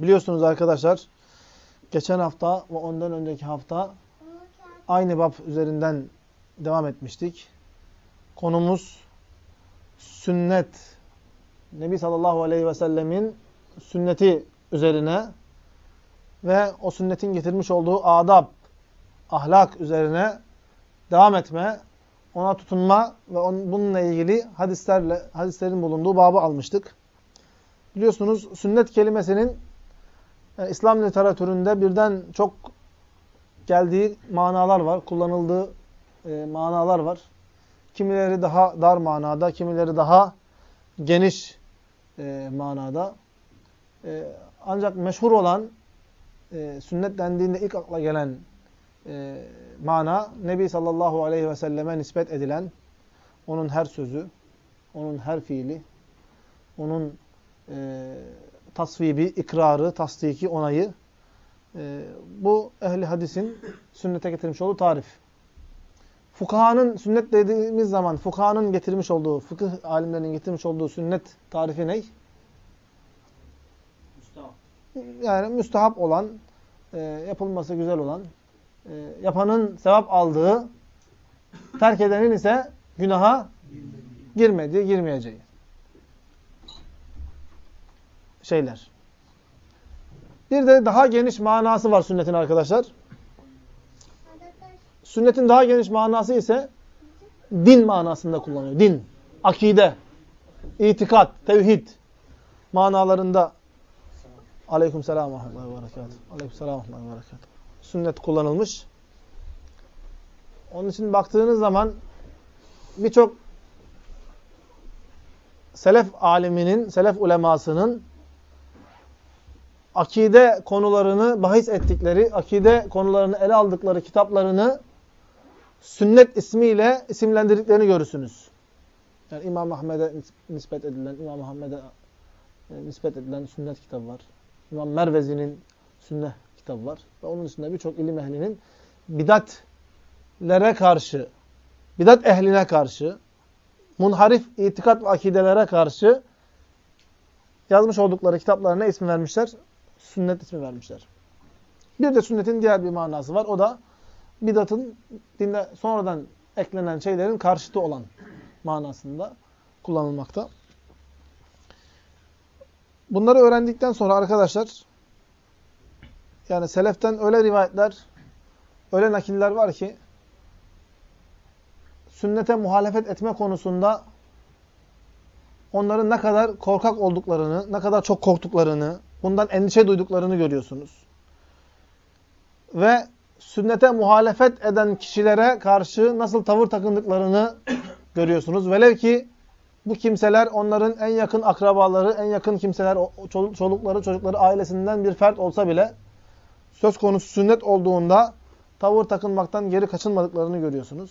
Biliyorsunuz arkadaşlar, geçen hafta ve ondan önceki hafta aynı bab üzerinden devam etmiştik. Konumuz sünnet. Nebi sallallahu aleyhi ve sellemin sünneti üzerine ve o sünnetin getirmiş olduğu adab, ahlak üzerine devam etme, ona tutunma ve bununla ilgili hadislerle hadislerin bulunduğu babı almıştık. Biliyorsunuz sünnet kelimesinin yani İslam literatüründe birden çok geldiği manalar var, kullanıldığı e, manalar var. Kimileri daha dar manada, kimileri daha geniş e, manada. E, ancak meşhur olan e, sünnet dendiğinde ilk akla gelen e, mana Nebi sallallahu aleyhi ve selleme nispet edilen onun her sözü, onun her fiili, onun e, tasvibi, ikrarı, tasdiki, onayı e, bu ehli hadisin sünnete getirmiş olduğu tarif. Fukahanın sünnet dediğimiz zaman fukahanın getirmiş olduğu, fıkıh alimlerinin getirmiş olduğu sünnet tarifi ne? Müstahap. Yani müstahap olan, e, yapılması güzel olan, e, yapanın sevap aldığı, terk edenin ise günaha girmediği, girmeyeceği şeyler. Bir de daha geniş manası var sünnetin arkadaşlar. Sünnetin daha geniş manası ise din manasında kullanıyor. Din, akide, itikat, tevhid manalarında Aleyküm selam ve berekatuhu. Aleyküm selam ve berekatuhu. Sünnet kullanılmış. Onun için baktığınız zaman birçok selef aliminin, selef ulemasının akide konularını bahis ettikleri, akide konularını ele aldıkları kitaplarını sünnet ismiyle isimlendirdiklerini görürsünüz. Yani İmam Ahmed'e nispet edilen, İmam Muhammed'e e, nispet edilen sünnet kitabı var. İmam Mervezi'nin sünnet kitabı var. Ve onun dışında birçok ilim ehlinin bidatlere karşı, bidat ehline karşı, munharif itikat ve akidelere karşı yazmış oldukları kitaplarına ismi vermişler? Sünnet ismi vermişler. Bir de sünnetin diğer bir manası var. O da bidatın dinde sonradan eklenen şeylerin karşıtı olan manasında kullanılmakta. Bunları öğrendikten sonra arkadaşlar yani seleften öyle rivayetler, öyle nakiller var ki sünnete muhalefet etme konusunda onların ne kadar korkak olduklarını, ne kadar çok korktuklarını, bundan endişe duyduklarını görüyorsunuz. Ve sünnete muhalefet eden kişilere karşı nasıl tavır takındıklarını görüyorsunuz. Velev ki bu kimseler onların en yakın akrabaları, en yakın kimseler, çolukları, çocukları ailesinden bir fert olsa bile söz konusu sünnet olduğunda tavır takınmaktan geri kaçınmadıklarını görüyorsunuz.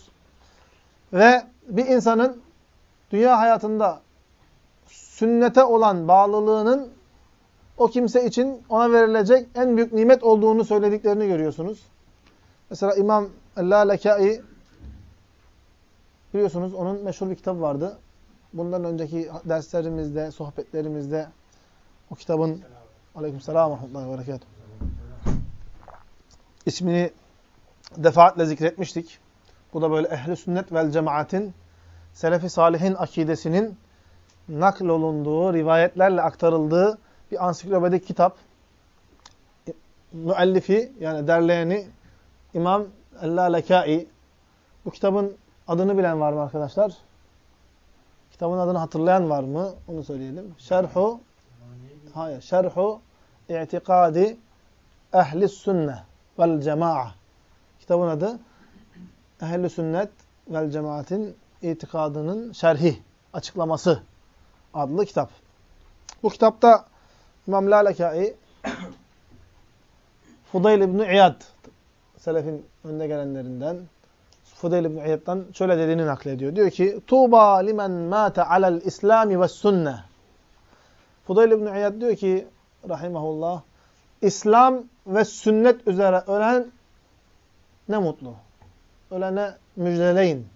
Ve bir insanın dünya hayatında sünnete olan bağlılığının o kimse için ona verilecek en büyük nimet olduğunu söylediklerini görüyorsunuz. Mesela İmam El-Lalekai biliyorsunuz onun meşhur bir kitabı vardı. Bundan önceki derslerimizde, sohbetlerimizde o kitabın Aleykümselam ve rahmetullahi ve berekatuhu ismini defaatle zikretmiştik. Bu da böyle ehli sünnet vel cemaatin selefi salihin akidesinin nakl olunduğu, rivayetlerle aktarıldığı bir ansiklopedik kitap. Müellifi yani derleyeni İmam El-Lalekai. Bu kitabın adını bilen var mı arkadaşlar? Kitabın adını hatırlayan var mı? Onu söyleyelim. Şerhu Hayır. Şerhu İ'tikadi Ehli Sünne vel Cema'a. Kitabın adı Ehli Sünnet vel Cemaat'in itikadının şerhi, açıklaması adlı kitap. Bu kitapta İmam Lalekai Fudayl İbni İyad Selefin önde gelenlerinden Fudayl İbni İyad'dan şöyle dediğini naklediyor. Diyor ki Tuğba limen mâte alel İslami ve sünne Fudayl İbni İyad diyor ki rahimahullah İslam ve sünnet üzere ölen ne mutlu. Ölene müjdeleyin.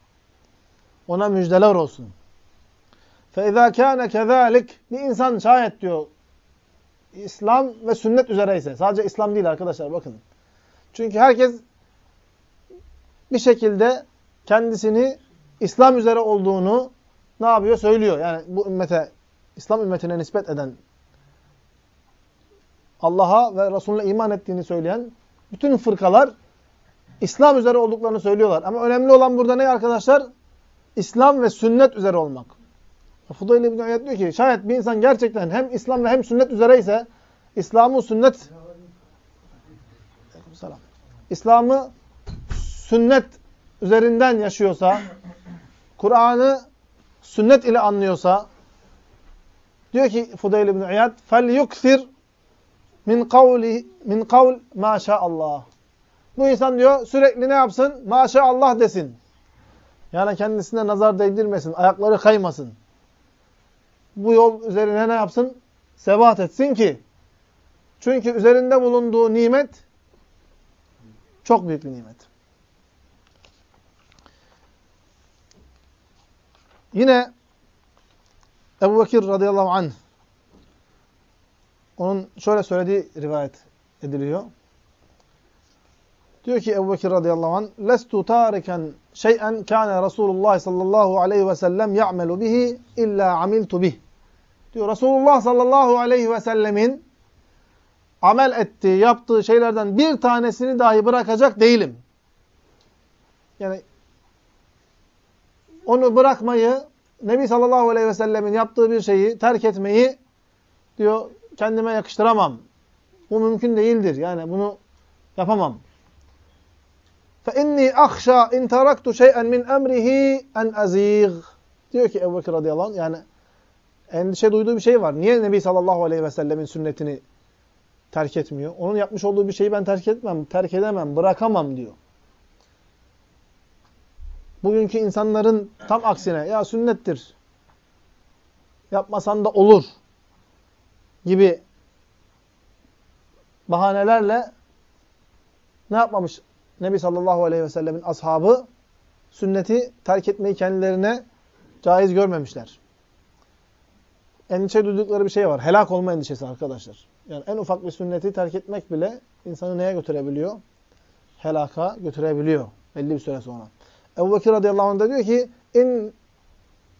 Ona müjdeler olsun. فَاِذَا كَانَ كَذَٰلِكَ Bir insan şayet diyor İslam ve sünnet üzere ise, sadece İslam değil arkadaşlar bakın. Çünkü herkes bir şekilde kendisini İslam üzere olduğunu ne yapıyor? Söylüyor. Yani bu ümmete, İslam ümmetine nispet eden, Allah'a ve Resulüne iman ettiğini söyleyen bütün fırkalar İslam üzere olduklarını söylüyorlar. Ama önemli olan burada ne arkadaşlar? İslam ve sünnet üzere olmak. Fudayl İbni Ayyad diyor ki şayet bir insan gerçekten hem İslam ve hem sünnet üzereyse İslam'ı sünnet. İslam'ı sünnet üzerinden yaşıyorsa Kur'an'ı sünnet ile anlıyorsa diyor ki Fudayl İbni Ayyad fel yukthir min kavli min kavl maşaallah. Bu insan diyor sürekli ne yapsın? Maşallah desin. Yani kendisine nazar değdirmesin, ayakları kaymasın. Bu yol üzerine ne yapsın? Sebat etsin ki. Çünkü üzerinde bulunduğu nimet çok büyük bir nimet. Yine Ebu Bekir radıyallahu anh onun şöyle söylediği rivayet ediliyor. Diyor ki Ebu Bekir radıyallahu anh lestu tariken şey'en kâne Resulullah sallallahu aleyhi ve sellem ya'melu bihi illa amiltu bih Diyor Resulullah sallallahu aleyhi ve sellemin amel ettiği, yaptığı şeylerden bir tanesini dahi bırakacak değilim. Yani onu bırakmayı, Nebi sallallahu aleyhi ve sellemin yaptığı bir şeyi terk etmeyi diyor kendime yakıştıramam. Bu mümkün değildir. Yani bunu yapamam. فَاِنِّي اَخْشَى اِنْ تَرَكْتُ شَيْئًا مِنْ اَمْرِهِ اَنْ اَز۪يغ Diyor ki Ebu Bekir radıyallahu anh, yani endişe duyduğu bir şey var. Niye Nebi sallallahu aleyhi ve sellemin sünnetini terk etmiyor? Onun yapmış olduğu bir şeyi ben terk etmem, terk edemem, bırakamam diyor. Bugünkü insanların tam aksine ya sünnettir, yapmasan da olur gibi bahanelerle ne yapmamış Nebi sallallahu aleyhi ve sellemin ashabı sünneti terk etmeyi kendilerine caiz görmemişler. Endişe duydukları bir şey var. Helak olma endişesi arkadaşlar. Yani en ufak bir sünneti terk etmek bile insanı neye götürebiliyor? Helaka götürebiliyor belli bir süre sonra. Ebu Bekir radıyallahu anh da diyor ki in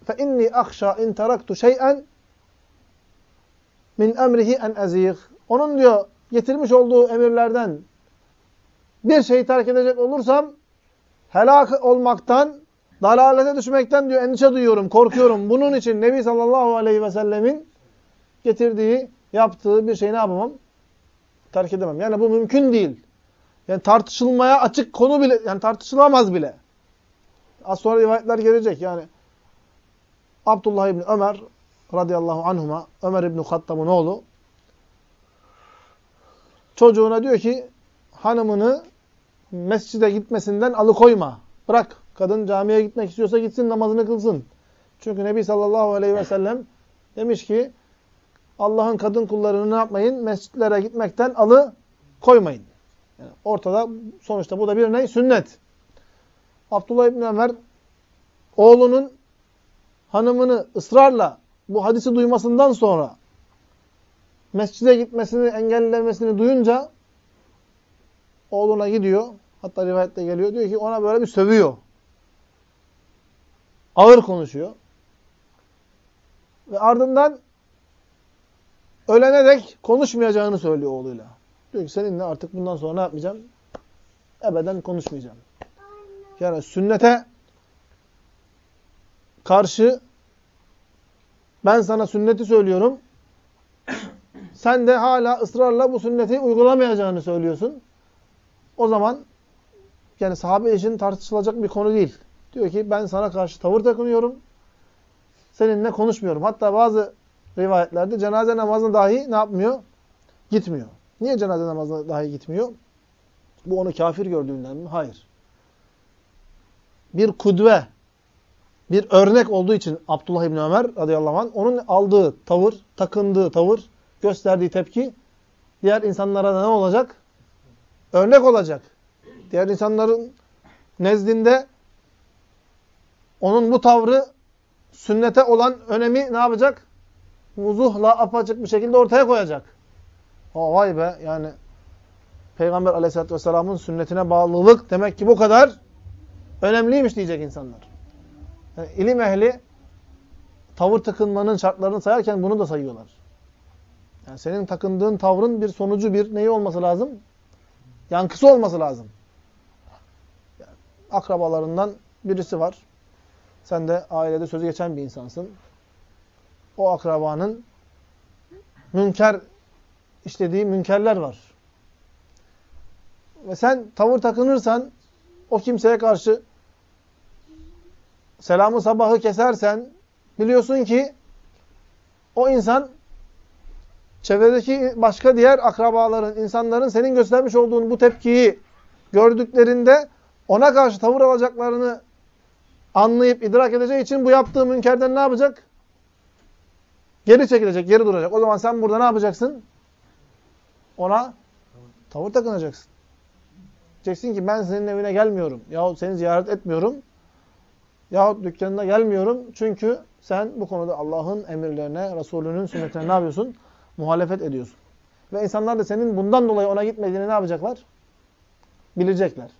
fe inni akhşa in taraktu şey'en min emrihi en ezîg. Onun diyor getirmiş olduğu emirlerden bir şeyi terk edecek olursam helak olmaktan, dalalete düşmekten diyor endişe duyuyorum, korkuyorum. Bunun için Nebi sallallahu aleyhi ve sellemin getirdiği, yaptığı bir şeyi ne yapamam? Terk edemem. Yani bu mümkün değil. Yani tartışılmaya açık konu bile, yani tartışılamaz bile. Az sonra rivayetler gelecek. Yani Abdullah İbni Ömer radıyallahu anhuma, Ömer İbni Hattab'ın oğlu, çocuğuna diyor ki, hanımını mescide gitmesinden alıkoyma. Bırak. Kadın camiye gitmek istiyorsa gitsin namazını kılsın. Çünkü Nebi sallallahu aleyhi ve sellem demiş ki Allah'ın kadın kullarını ne yapmayın? Mescitlere gitmekten alı koymayın. Yani ortada sonuçta bu da bir ne? Sünnet. Abdullah İbni Ömer oğlunun hanımını ısrarla bu hadisi duymasından sonra mescide gitmesini engellemesini duyunca oğluna gidiyor. Hatta rivayette geliyor. Diyor ki ona böyle bir sövüyor. Ağır konuşuyor. Ve ardından ölene dek konuşmayacağını söylüyor oğluyla. Diyor ki seninle artık bundan sonra ne yapmayacağım? Ebeden konuşmayacağım. Yani sünnete karşı ben sana sünneti söylüyorum. Sen de hala ısrarla bu sünneti uygulamayacağını söylüyorsun. O zaman yani sahabe için tartışılacak bir konu değil. Diyor ki ben sana karşı tavır takınıyorum. Seninle konuşmuyorum. Hatta bazı rivayetlerde cenaze namazına dahi ne yapmıyor? Gitmiyor. Niye cenaze namazına dahi gitmiyor? Bu onu kafir gördüğünden mi? Hayır. Bir kudve, bir örnek olduğu için Abdullah İbni Ömer radıyallahu anh onun aldığı tavır, takındığı tavır, gösterdiği tepki diğer insanlara ne olacak? Örnek olacak. Diğer insanların nezdinde onun bu tavrı sünnete olan önemi ne yapacak? Vuzuhla apaçık bir şekilde ortaya koyacak. O vay be yani Peygamber aleyhissalatü vesselamın sünnetine bağlılık demek ki bu kadar önemliymiş diyecek insanlar. Yani ilim ehli tavır takınmanın şartlarını sayarken bunu da sayıyorlar. Yani senin takındığın tavrın bir sonucu, bir neyi olması lazım? Yankısı olması lazım. Yani akrabalarından birisi var. Sen de ailede sözü geçen bir insansın. O akrabanın münker işlediği münkerler var. Ve sen tavır takınırsan o kimseye karşı selamı sabahı kesersen biliyorsun ki o insan çevredeki başka diğer akrabaların, insanların senin göstermiş olduğun bu tepkiyi gördüklerinde ona karşı tavır alacaklarını anlayıp idrak edeceği için bu yaptığı münkerden ne yapacak? Geri çekilecek, geri duracak. O zaman sen burada ne yapacaksın? Ona tavır takınacaksın. Diyeceksin ki ben senin evine gelmiyorum. Yahut seni ziyaret etmiyorum. Yahut dükkanına gelmiyorum. Çünkü sen bu konuda Allah'ın emirlerine, Resulünün sünnetine ne yapıyorsun? Muhalefet ediyorsun. Ve insanlar da senin bundan dolayı ona gitmediğini ne yapacaklar? Bilecekler.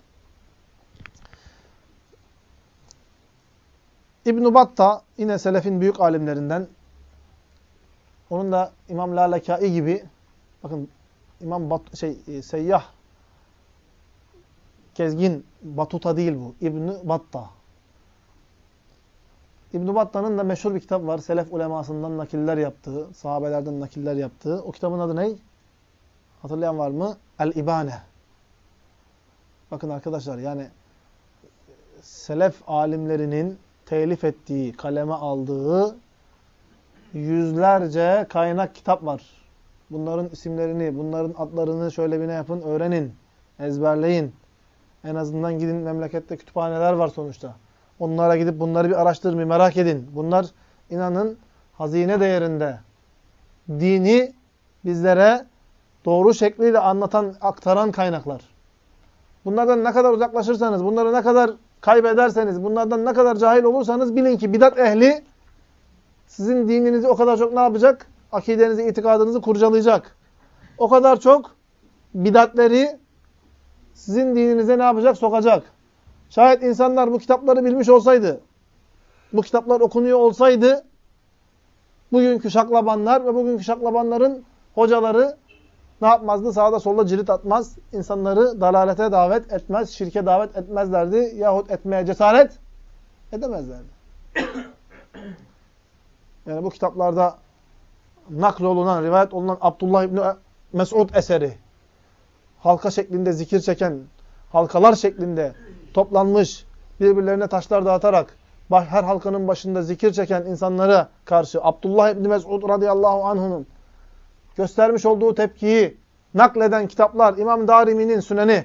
İbn-i Batta yine selefin büyük alimlerinden. Onun da İmam Lalekai gibi bakın İmam Bat şey e, Seyyah Kezgin Batuta değil bu. İbn Batta. İbn Batta'nın da meşhur bir kitap var. Selef ulemasından nakiller yaptığı, sahabelerden nakiller yaptığı. O kitabın adı ne? Hatırlayan var mı? El-İbane. Bakın arkadaşlar yani selef alimlerinin telif ettiği, kaleme aldığı yüzlerce kaynak kitap var. Bunların isimlerini, bunların adlarını şöyle bir ne yapın, öğrenin, ezberleyin. En azından gidin memlekette kütüphaneler var sonuçta. Onlara gidip bunları bir araştırın, merak edin. Bunlar inanın hazine değerinde. Dini bizlere doğru şekliyle anlatan, aktaran kaynaklar. Bunlardan ne kadar uzaklaşırsanız, bunları ne kadar kaybederseniz, bunlardan ne kadar cahil olursanız bilin ki bidat ehli sizin dininizi o kadar çok ne yapacak? Akidenizi, itikadınızı kurcalayacak. O kadar çok bidatleri sizin dininize ne yapacak? Sokacak. Şayet insanlar bu kitapları bilmiş olsaydı, bu kitaplar okunuyor olsaydı, bugünkü şaklabanlar ve bugünkü şaklabanların hocaları ne yapmazdı? Sağda solda cirit atmaz. insanları dalalete davet etmez, şirke davet etmezlerdi. Yahut etmeye cesaret edemezlerdi. Yani bu kitaplarda naklolunan, rivayet olunan Abdullah İbni Mesud eseri, halka şeklinde zikir çeken, halkalar şeklinde toplanmış, birbirlerine taşlar dağıtarak, her halkanın başında zikir çeken insanlara karşı Abdullah İbni Mesud radıyallahu anh'unun göstermiş olduğu tepkiyi nakleden kitaplar, İmam Darimi'nin süneni,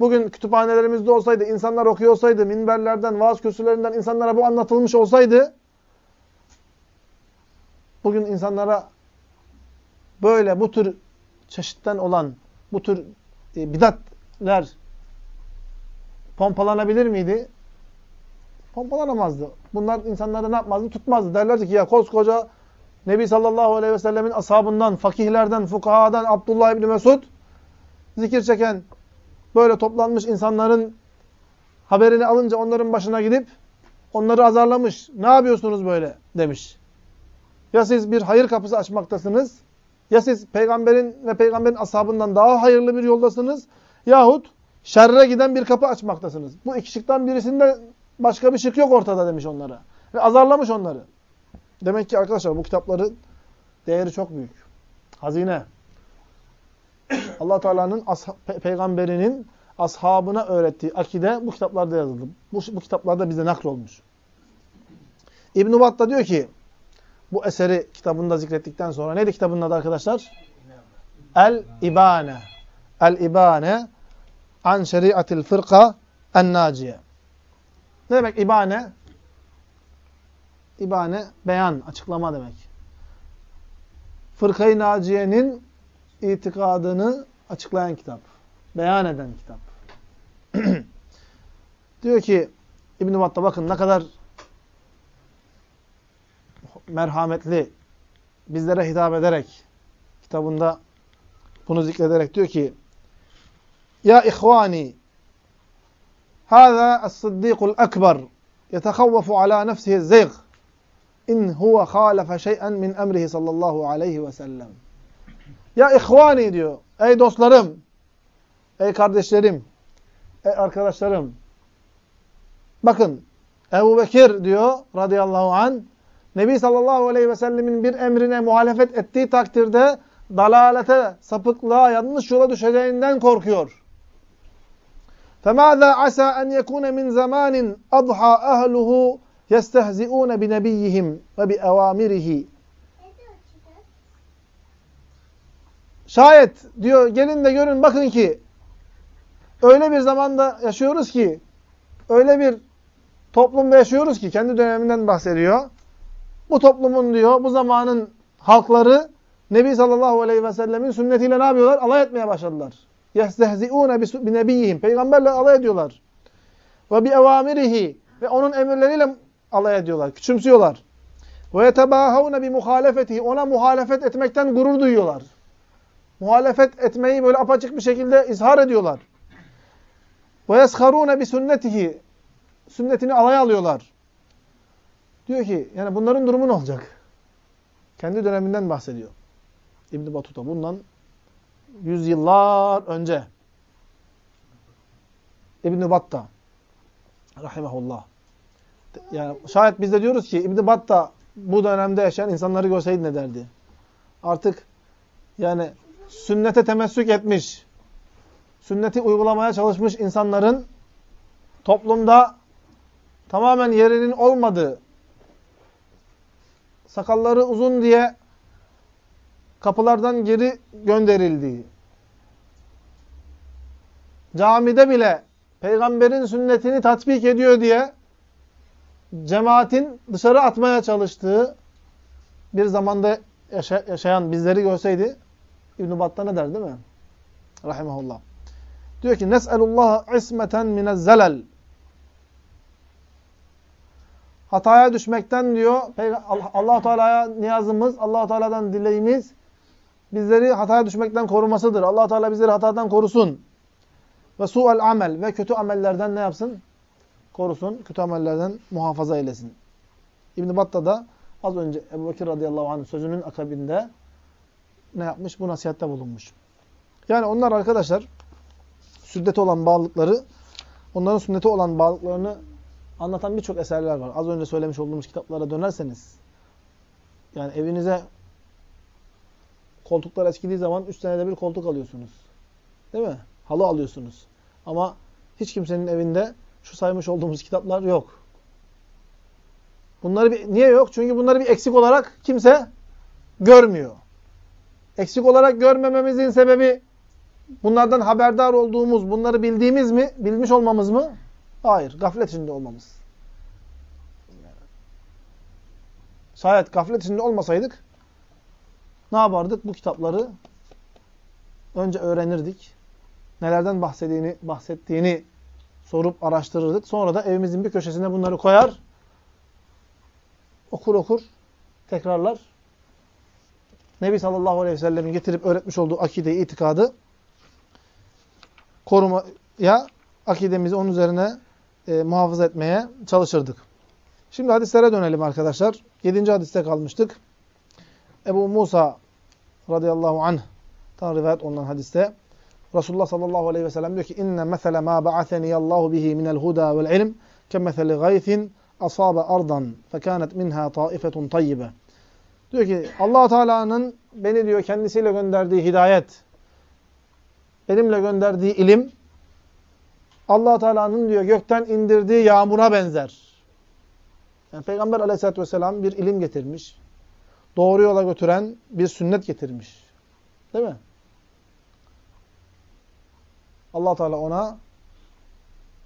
bugün kütüphanelerimizde olsaydı, insanlar okuyor olsaydı, minberlerden, vaaz kürsülerinden insanlara bu anlatılmış olsaydı, bugün insanlara böyle bu tür çeşitten olan, bu tür e, bidatler pompalanabilir miydi? Pompalanamazdı. Bunlar insanları ne yapmazdı? Tutmazdı. Derlerdi ki ya koskoca Nebi sallallahu aleyhi ve sellemin ashabından, fakihlerden, fukahadan Abdullah İbni Mesud zikir çeken böyle toplanmış insanların haberini alınca onların başına gidip onları azarlamış. Ne yapıyorsunuz böyle demiş. Ya siz bir hayır kapısı açmaktasınız ya siz peygamberin ve peygamberin ashabından daha hayırlı bir yoldasınız yahut şerre giden bir kapı açmaktasınız. Bu iki şıktan birisinde başka bir şık yok ortada demiş onlara. Ve azarlamış onları. Demek ki arkadaşlar bu kitapların değeri çok büyük. Hazine. allah Teala'nın pe peygamberinin ashabına öğrettiği akide bu kitaplarda yazıldı. Bu, bu kitaplarda bize naklolmuş. İbn-i Battah diyor ki bu eseri kitabında zikrettikten sonra neydi kitabının adı arkadaşlar? El-İbane. El-İbane an şeriatil fırka en-naciye. Ne demek ibane? İbane beyan, açıklama demek. Fırkayı Naciye'nin itikadını açıklayan kitap. Beyan eden kitap. Diyor ki İbn-i Battah bakın ne kadar merhametli bizlere hitap ederek kitabında bunu zikrederek diyor ki Ya ihvani Hâzâ es-sıddîkul ekber yetekhavvafu alâ nefsihi zeyg in huve khâlefe şey'en min emrihi sallallahu aleyhi ve sellem. Ya ihvani diyor. Ey dostlarım, ey kardeşlerim, ey arkadaşlarım. Bakın Ebu Bekir diyor radıyallahu an Nebi sallallahu aleyhi ve sellemin bir emrine muhalefet ettiği takdirde dalalete, sapıklığa, yanlış yola düşeceğinden korkuyor. فَمَاذَا عَسَى أَنْ يَكُونَ مِنْ زَمَانٍ أَضْحَى أَهْلُهُ yestehzi'ûne bi nebiyyihim ve bi. Şayet diyor gelin de görün bakın ki öyle bir zamanda yaşıyoruz ki öyle bir toplumda yaşıyoruz ki kendi döneminden bahsediyor. Bu toplumun diyor bu zamanın halkları Nebi sallallahu aleyhi ve sellemin sünnetiyle ne yapıyorlar? Alay etmeye başladılar. Yestehzi'ûne bi. Peygamberle alay ediyorlar. Ve bi. Ve onun emirleriyle alay ediyorlar, küçümsüyorlar. Ve yetebâhavne bi muhalefetihi ona muhalefet etmekten gurur duyuyorlar. Muhalefet etmeyi böyle apaçık bir şekilde izhar ediyorlar. Ve yesharûne bi sünnetihi sünnetini alay alıyorlar. Diyor ki yani bunların durumu ne olacak? Kendi döneminden bahsediyor. İbn Batuta bundan yüzyıllar önce İbn Batta rahimehullah. Yani şayet biz de diyoruz ki İbn Batta bu dönemde yaşayan insanları görseydi ne derdi? Artık yani sünnete temessük etmiş, sünneti uygulamaya çalışmış insanların toplumda tamamen yerinin olmadığı, sakalları uzun diye kapılardan geri gönderildiği, camide bile peygamberin sünnetini tatbik ediyor diye cemaatin dışarı atmaya çalıştığı bir zamanda yaşa yaşayan bizleri görseydi İbn-i Battan ne der değil mi? Rahimahullah. Diyor ki Nes'elullah ismeten minezzelel Hataya düşmekten diyor Allah Teala'ya niyazımız, Allah Teala'dan dileğimiz bizleri hataya düşmekten korumasıdır. Allah Teala bizleri hatadan korusun. Ve su'el amel ve kötü amellerden ne yapsın? Korusun. Kötü amellerden muhafaza eylesin. İbn Battah da az önce Ebu Bekir radıyallahu anh sözünün akabinde ne yapmış? Bu nasihatte bulunmuş. Yani onlar arkadaşlar sünnete olan bağlılıkları, onların sünnete olan bağlılıklarını anlatan birçok eserler var. Az önce söylemiş olduğumuz kitaplara dönerseniz yani evinize koltuklar eskidiği zaman 3 senede bir koltuk alıyorsunuz. Değil mi? Halı alıyorsunuz. Ama hiç kimsenin evinde şu saymış olduğumuz kitaplar yok. Bunları bir, niye yok? Çünkü bunları bir eksik olarak kimse görmüyor. Eksik olarak görmememizin sebebi bunlardan haberdar olduğumuz, bunları bildiğimiz mi? Bilmiş olmamız mı? Hayır. Gaflet içinde olmamız. Şayet gaflet içinde olmasaydık ne yapardık? Bu kitapları önce öğrenirdik. Nelerden bahsettiğini, bahsettiğini sorup araştırırdık. Sonra da evimizin bir köşesine bunları koyar. Okur okur. Tekrarlar. Nebi sallallahu aleyhi ve sellemin getirip öğretmiş olduğu akideyi, itikadı korumaya, akidemizi onun üzerine e, muhafaza etmeye çalışırdık. Şimdi hadislere dönelim arkadaşlar. Yedinci hadiste kalmıştık. Ebu Musa radıyallahu anh tan rivayet olunan hadiste Resulullah sallallahu aleyhi ve sellem diyor ki inne mesele ma ba'atheni Allahu bihi minel huda vel ilm kemeseli gaythin asabe ardan fekanet minha taifetun tayyibe. Diyor ki Allah Teala'nın beni diyor kendisiyle gönderdiği hidayet, benimle gönderdiği ilim Allah Teala'nın diyor gökten indirdiği yağmura benzer. Yani Peygamber Aleyhisselatü vesselam bir ilim getirmiş. Doğru yola götüren bir sünnet getirmiş. Değil mi? allah Teala ona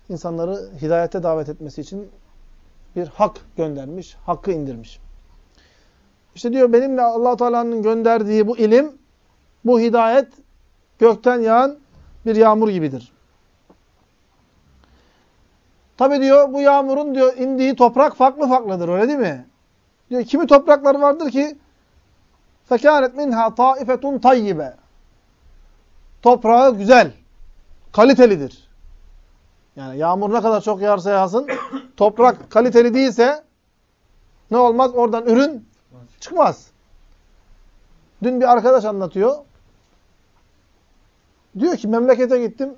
insanları hidayete davet etmesi için bir hak göndermiş, hakkı indirmiş. İşte diyor benimle allah Teala'nın gönderdiği bu ilim, bu hidayet gökten yağan bir yağmur gibidir. Tabi diyor bu yağmurun diyor indiği toprak farklı farklıdır öyle değil mi? Diyor kimi topraklar vardır ki فَكَانَتْ مِنْهَا طَائِفَةٌ tayyibe. toprağı güzel, kalitelidir. Yani yağmur ne kadar çok yağarsa yağsın, toprak kaliteli değilse ne olmaz? Oradan ürün çıkmaz. Dün bir arkadaş anlatıyor. Diyor ki memlekete gittim.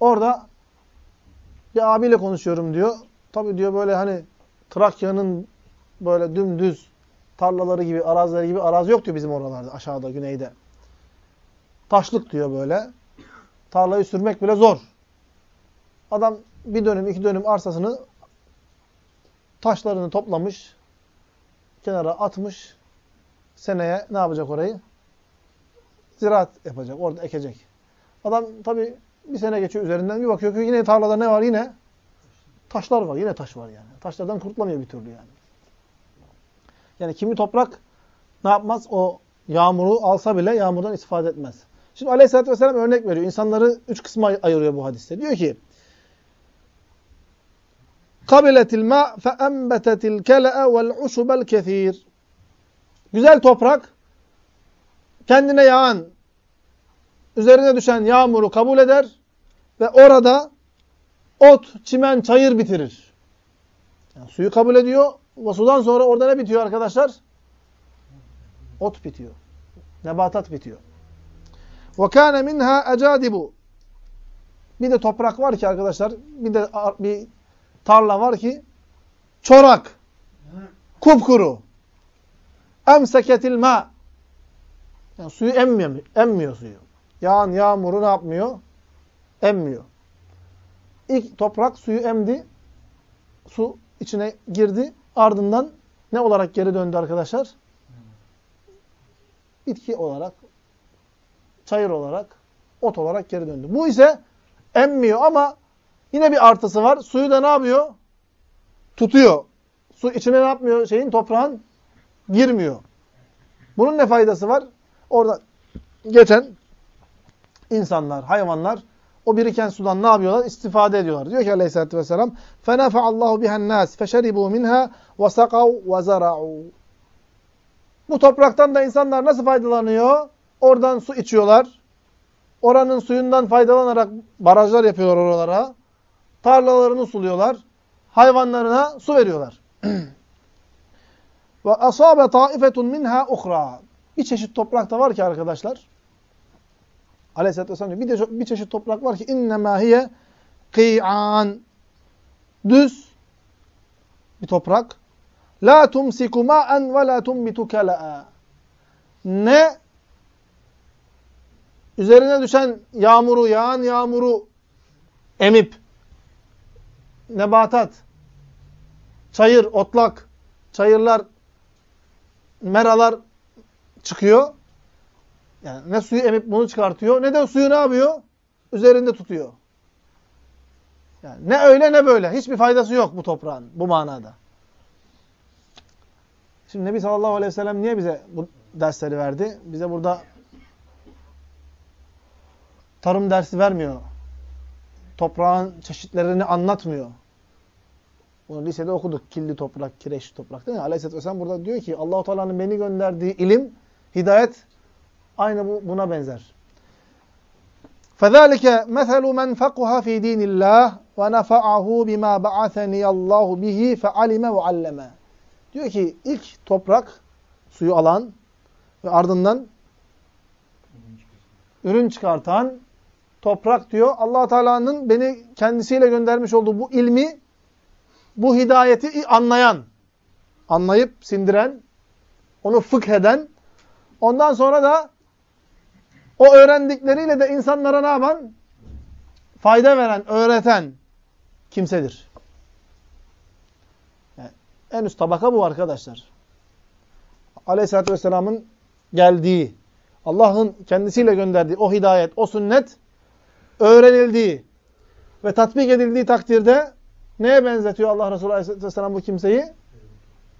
Orada bir abiyle konuşuyorum diyor. Tabii diyor böyle hani Trakya'nın böyle dümdüz tarlaları gibi, arazileri gibi arazi yok diyor bizim oralarda, aşağıda, güneyde. Taşlık diyor böyle. Tarlayı sürmek bile zor. Adam bir dönüm, iki dönüm arsasını taşlarını toplamış, kenara atmış, seneye ne yapacak orayı? Ziraat yapacak, orada ekecek. Adam tabii bir sene geçiyor üzerinden bir bakıyor ki yine tarlada ne var yine? Taşlar var, yine taş var yani. Taşlardan kurtulamıyor bir türlü yani. Yani kimi toprak ne yapmaz? O yağmuru alsa bile yağmurdan istifade etmez. Şimdi Aleyhisselatü Vesselam örnek veriyor. İnsanları üç kısma ayırıyor bu hadiste. Diyor ki kabiletil ma fe enbetetil kele'e vel usubel kethir. Güzel toprak kendine yağan, üzerine düşen yağmuru kabul eder ve orada ot, çimen, çayır bitirir. Yani suyu kabul ediyor ve sudan sonra orada ne bitiyor arkadaşlar? Ot bitiyor. Nebatat bitiyor. وَكَانَ مِنْهَا اَجَادِبُ Bir de toprak var ki arkadaşlar, bir de bir tarla var ki çorak, kupkuru. Emseketil ma. Yani suyu emmiyor, emmiyor suyu. Yağan yağmuru ne yapmıyor? Emmiyor. İlk toprak suyu emdi. Su içine girdi. Ardından ne olarak geri döndü arkadaşlar? Bitki olarak, çayır olarak, ot olarak geri döndü. Bu ise emmiyor ama yine bir artısı var. Suyu da ne yapıyor? Tutuyor. Su içine ne yapmıyor? Şeyin toprağın girmiyor. Bunun ne faydası var? Orada geçen insanlar, hayvanlar o biriken sudan ne yapıyorlar? İstifade ediyorlar. Diyor ki aleyhissalatü vesselam فَنَفَعَ اللّٰهُ بِهَا النَّاسِ فَشَرِبُوا مِنْهَا وَسَقَوْا وَزَرَعُوا Bu topraktan da insanlar nasıl faydalanıyor? Oradan su içiyorlar. Oranın suyundan faydalanarak barajlar yapıyorlar oralara. Tarlalarını suluyorlar. Hayvanlarına su veriyorlar. Ve asabe taifetun minha uhra. Bir çeşit toprak da var ki arkadaşlar. Aleyhisselatü Vesselam diyor. Bir, de, bir çeşit toprak var ki innemâ hiye kî'an. Düz bir toprak. La tumsiku ma'en ve la tumbitu kela'a. Ne üzerine düşen yağmuru, yağan yağmuru emip nebatat, çayır, otlak, çayırlar, meralar çıkıyor. Yani ne suyu emip bunu çıkartıyor ne de suyu ne yapıyor? Üzerinde tutuyor. Yani ne öyle ne böyle. Hiçbir faydası yok bu toprağın bu manada. Şimdi Nebi sallallahu aleyhi ve sellem niye bize bu dersleri verdi? Bize burada tarım dersi vermiyor. Toprağın çeşitlerini anlatmıyor. Bunu lisede okuduk. Killi toprak, kireçli toprak değil mi? Aleyhisselatü Vesselam burada diyor ki Allahu Teala'nın beni gönderdiği ilim, hidayet aynı bu, buna benzer. فَذَٰلِكَ مَثَلُ مَنْ فَقُهَ ف۪ي د۪ينِ اللّٰهِ وَنَفَعَهُ بِمَا بَعَثَنِيَ اللّٰهُ بِهِ فَعَلِمَ وَعَلَّمَ Diyor ki ilk toprak suyu alan ve ardından ürün çıkartan toprak diyor. allah Teala'nın beni kendisiyle göndermiş olduğu bu ilmi, bu hidayeti anlayan, anlayıp sindiren, onu fıkh eden, ondan sonra da o öğrendikleriyle de insanlara ne yapan? Fayda veren, öğreten kimsedir. Yani en üst tabaka bu arkadaşlar. Aleyhisselatü Vesselam'ın geldiği, Allah'ın kendisiyle gönderdiği o hidayet, o sünnet öğrenildiği ve tatbik edildiği takdirde neye benzetiyor Allah Resulü Aleyhisselatü Vesselam bu kimseyi?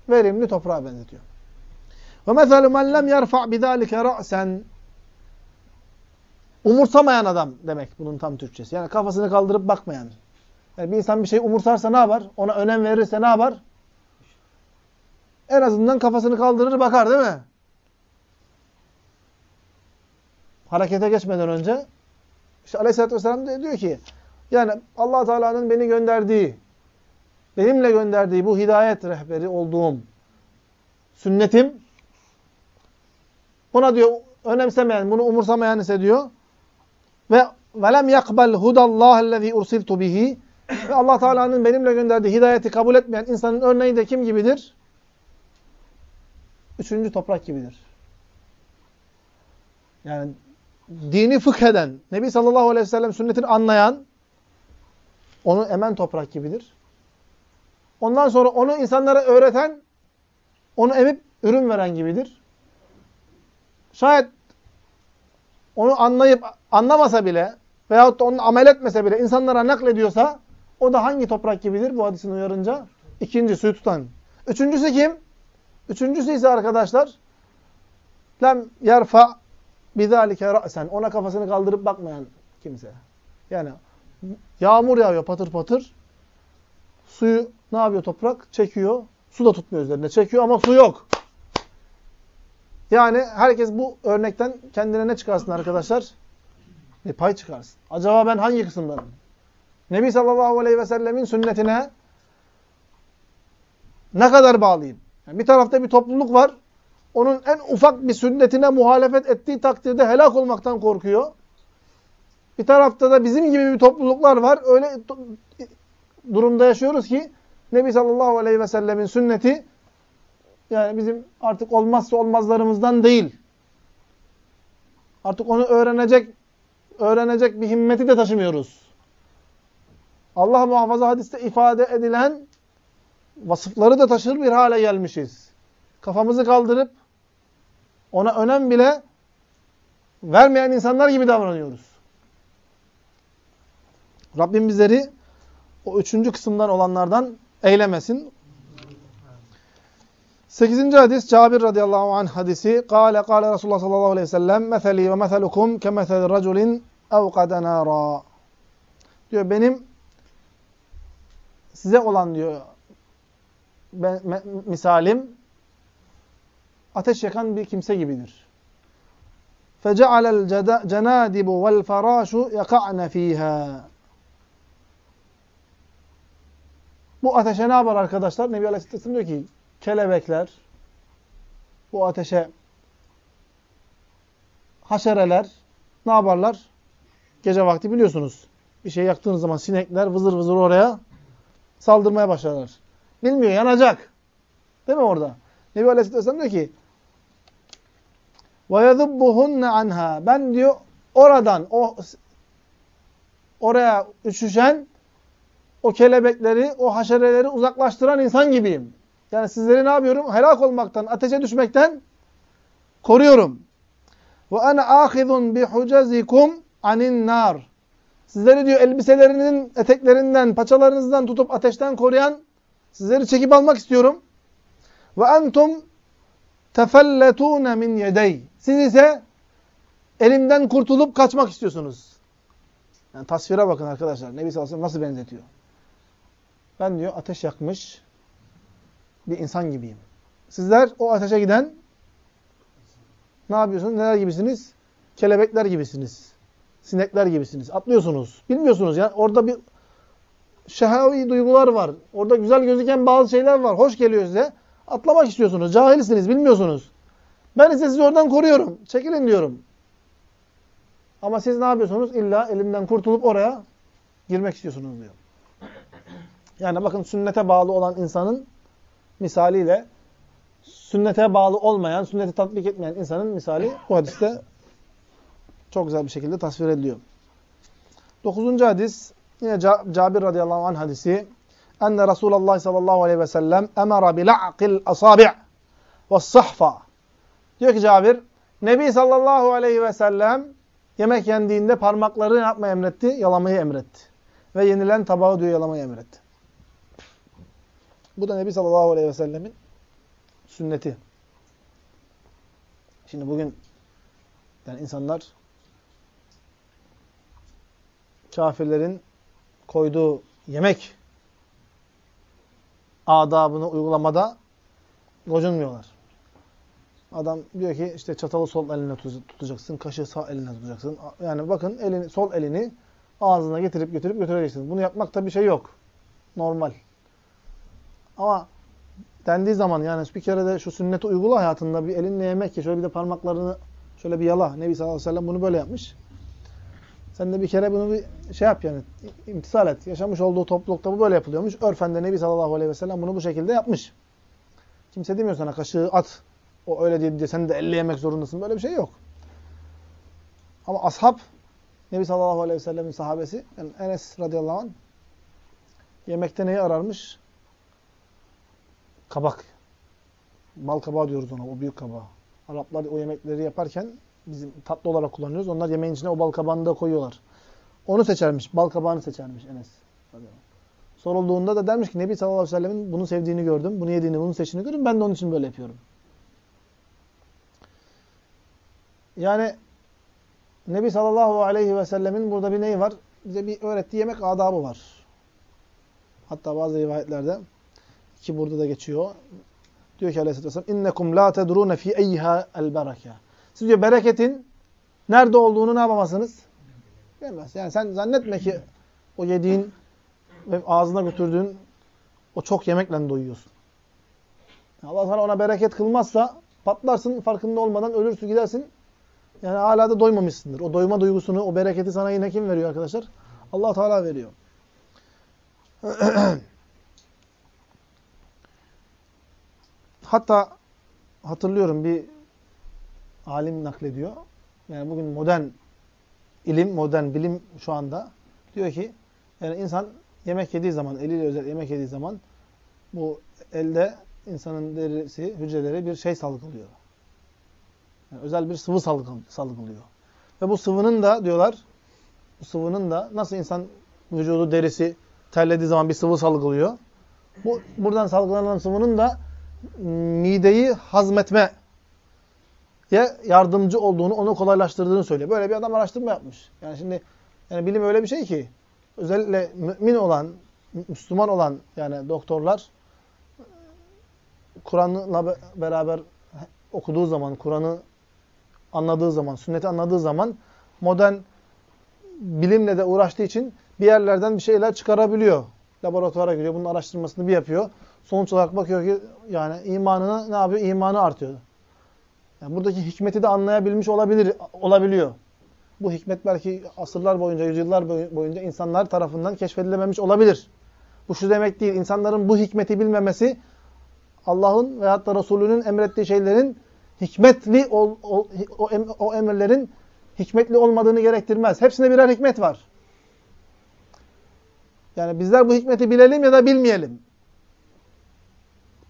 Verimli toprağa benzetiyor. Ve methelu men lem yerfa' bidâlike ra'sen Umursamayan adam demek bunun tam Türkçesi. Yani kafasını kaldırıp bakmayan. Yani bir insan bir şey umursarsa ne yapar? Ona önem verirse ne yapar? En azından kafasını kaldırır bakar değil mi? Harekete geçmeden önce İşte Aleyhisselatü Vesselam diyor ki yani allah Teala'nın beni gönderdiği, benimle gönderdiği bu hidayet rehberi olduğum sünnetim buna diyor önemsemeyen, bunu umursamayan ise diyor ve velem yakbel hudallahellezî ursiltu bihi ve Allah Teala'nın benimle gönderdiği hidayeti kabul etmeyen insanın örneği de kim gibidir? Üçüncü toprak gibidir. Yani dini fıkheden, Nebi sallallahu aleyhi ve sellem sünnetini anlayan, onu emen toprak gibidir. Ondan sonra onu insanlara öğreten, onu emip ürün veren gibidir. Şayet onu anlayıp anlamasa bile veyahut da onu amel etmese bile insanlara naklediyorsa o da hangi toprak gibidir bu hadisin uyarınca? İkinci suyu tutan. Üçüncüsü kim? Üçüncüsü ise arkadaşlar lem yerfa bizalike ra'sen ona kafasını kaldırıp bakmayan kimse. Yani yağmur yağıyor patır patır. Suyu ne yapıyor toprak? Çekiyor. Su da tutmuyor üzerine. Çekiyor ama su yok. Yani herkes bu örnekten kendine ne çıkarsın arkadaşlar? Bir pay çıkarsın. Acaba ben hangi kısımdanım? Nebi sallallahu aleyhi ve sellemin sünnetine ne kadar bağlıyım? Yani bir tarafta bir topluluk var. Onun en ufak bir sünnetine muhalefet ettiği takdirde helak olmaktan korkuyor. Bir tarafta da bizim gibi bir topluluklar var. Öyle durumda yaşıyoruz ki Nebi sallallahu aleyhi ve sellemin sünneti yani bizim artık olmazsa olmazlarımızdan değil. Artık onu öğrenecek öğrenecek bir himmeti de taşımıyoruz. Allah muhafaza hadiste ifade edilen vasıfları da taşır bir hale gelmişiz. Kafamızı kaldırıp ona önem bile vermeyen insanlar gibi davranıyoruz. Rabbim bizleri o üçüncü kısımdan olanlardan eylemesin. Sekizinci hadis Cabir radıyallahu anh hadisi. Kale kale Resulullah sallallahu aleyhi ve sellem Meseli ve meselukum kemeseli raculin evkade nara. Diyor benim size olan diyor ben, misalim ateş yakan bir kimse gibidir. فَجَعَلَ الْجَنَادِبُ وَالْفَرَاشُ يَقَعْنَ ف۪يهَا Bu ateşe ne yapar arkadaşlar? Nebi Aleyhisselam diyor ki kelebekler bu ateşe haşereler ne yaparlar? Gece vakti biliyorsunuz. Bir şey yaktığınız zaman sinekler vızır vızır oraya saldırmaya başlarlar. Bilmiyor yanacak. Değil mi orada? Nebi Aleyhisselam diyor ki وَيَذُبُّهُنَّ anha. Ben diyor oradan o oraya üşüşen o kelebekleri, o haşereleri uzaklaştıran insan gibiyim. Yani sizleri ne yapıyorum? Helak olmaktan, ateşe düşmekten koruyorum. Ve ana ahizun bi hucazikum anin nar. Sizleri diyor elbiselerinizin eteklerinden, paçalarınızdan tutup ateşten koruyan sizleri çekip almak istiyorum. Ve entum tefelletune min yedey. Siz ise elimden kurtulup kaçmak istiyorsunuz. Yani tasvire bakın arkadaşlar. Nebi sallallahu aleyhi ve sellem nasıl benzetiyor. Ben diyor ateş yakmış bir insan gibiyim. Sizler o ateşe giden ne yapıyorsunuz? Neler gibisiniz? Kelebekler gibisiniz. Sinekler gibisiniz. Atlıyorsunuz. Bilmiyorsunuz ya. Orada bir şehavi duygular var. Orada güzel gözüken bazı şeyler var. Hoş geliyor size. Atlamak istiyorsunuz. Cahilsiniz. Bilmiyorsunuz. Ben ise sizi oradan koruyorum. Çekilin diyorum. Ama siz ne yapıyorsunuz? İlla elimden kurtulup oraya girmek istiyorsunuz diyor. Yani bakın sünnete bağlı olan insanın misaliyle sünnete bağlı olmayan, sünneti tatbik etmeyen insanın misali bu hadiste çok güzel bir şekilde tasvir ediliyor. Dokuzuncu hadis yine Cabir radıyallahu anh hadisi. Enne Resulullah sallallahu aleyhi ve sellem emara bil'aqil asabi' ve sahfa. Diyor ki Cabir, Nebi sallallahu aleyhi ve sellem yemek yendiğinde parmakları yapmayı emretti? Yalamayı emretti. Ve yenilen tabağı diyor yalamayı emretti. Bu da Nebi sallallahu aleyhi ve sellemin sünneti. Şimdi bugün yani insanlar kafirlerin koyduğu yemek adabını uygulamada gocunmuyorlar. Adam diyor ki işte çatalı sol eline tutacaksın, kaşığı sağ eline tutacaksın. Yani bakın elini, sol elini ağzına getirip götürüp götüreceksiniz. Bunu yapmakta bir şey yok. Normal. Ama dendiği zaman yani bir kere de şu sünneti uygula hayatında bir elinle yemek ye. Şöyle bir de parmaklarını şöyle bir yala. Nebi sallallahu aleyhi ve sellem bunu böyle yapmış. Sen de bir kere bunu bir şey yap yani. imtisal et. Yaşamış olduğu toplulukta bu böyle yapılıyormuş. Örfen de Nebi sallallahu aleyhi ve sellem bunu bu şekilde yapmış. Kimse demiyor sana kaşığı at. O öyle dedi diye sen de elle yemek zorundasın. Böyle bir şey yok. Ama ashab Nebi sallallahu aleyhi ve sellemin sahabesi yani Enes radıyallahu anh yemekte neyi ararmış? Kabak. Bal kabağı diyoruz ona, o büyük kabağı. Araplar o yemekleri yaparken bizim tatlı olarak kullanıyoruz. Onlar yemeğin içine o bal kabağını da koyuyorlar. Onu seçermiş, bal kabağını seçermiş Enes. Sorulduğunda da dermiş ki Nebi sallallahu aleyhi ve sellemin bunu sevdiğini gördüm, bunu yediğini, bunu seçtiğini gördüm. Ben de onun için böyle yapıyorum. Yani Nebi sallallahu aleyhi ve sellemin burada bir neyi var? Bize bir öğrettiği yemek adabı var. Hatta bazı rivayetlerde ki burada da geçiyor. Diyor ki aleyhissalatü vesselam innekum la tedrune fi eyha el bereke. Siz diyor bereketin nerede olduğunu ne yapamazsınız? Bilmez. Yani sen zannetme ki o yediğin ve ağzına götürdüğün o çok yemekle doyuyorsun. Allah sana ona bereket kılmazsa patlarsın farkında olmadan ölürsün gidersin. Yani hala da doymamışsındır. O doyma duygusunu, o bereketi sana yine kim veriyor arkadaşlar? allah Teala veriyor. Hatta hatırlıyorum bir alim naklediyor. Yani bugün modern ilim, modern bilim şu anda diyor ki yani insan yemek yediği zaman, eliyle özel yemek yediği zaman bu elde insanın derisi, hücreleri bir şey salgılıyor. Yani özel bir sıvı salgılıyor. Ve bu sıvının da diyorlar, bu sıvının da nasıl insan vücudu, derisi terlediği zaman bir sıvı salgılıyor. Bu buradan salgılanan sıvının da mideyi hazmetme yardımcı olduğunu, onu kolaylaştırdığını söylüyor. Böyle bir adam araştırma yapmış. Yani şimdi yani bilim öyle bir şey ki özellikle mümin olan, Müslüman olan yani doktorlar Kur'an'la beraber okuduğu zaman, Kur'an'ı anladığı zaman, sünneti anladığı zaman modern bilimle de uğraştığı için bir yerlerden bir şeyler çıkarabiliyor. Laboratuvara gidiyor, bunun araştırmasını bir yapıyor. Sonuç olarak bakıyor ki yani imanını ne yapıyor? İmanı artıyor. Yani buradaki hikmeti de anlayabilmiş olabilir, olabiliyor. Bu hikmet belki asırlar boyunca, yüzyıllar boyunca insanlar tarafından keşfedilememiş olabilir. Bu şu demek değil. İnsanların bu hikmeti bilmemesi Allah'ın veyahut da Resulünün emrettiği şeylerin hikmetli o, o, o emirlerin hikmetli olmadığını gerektirmez. Hepsinde birer hikmet var. Yani bizler bu hikmeti bilelim ya da bilmeyelim.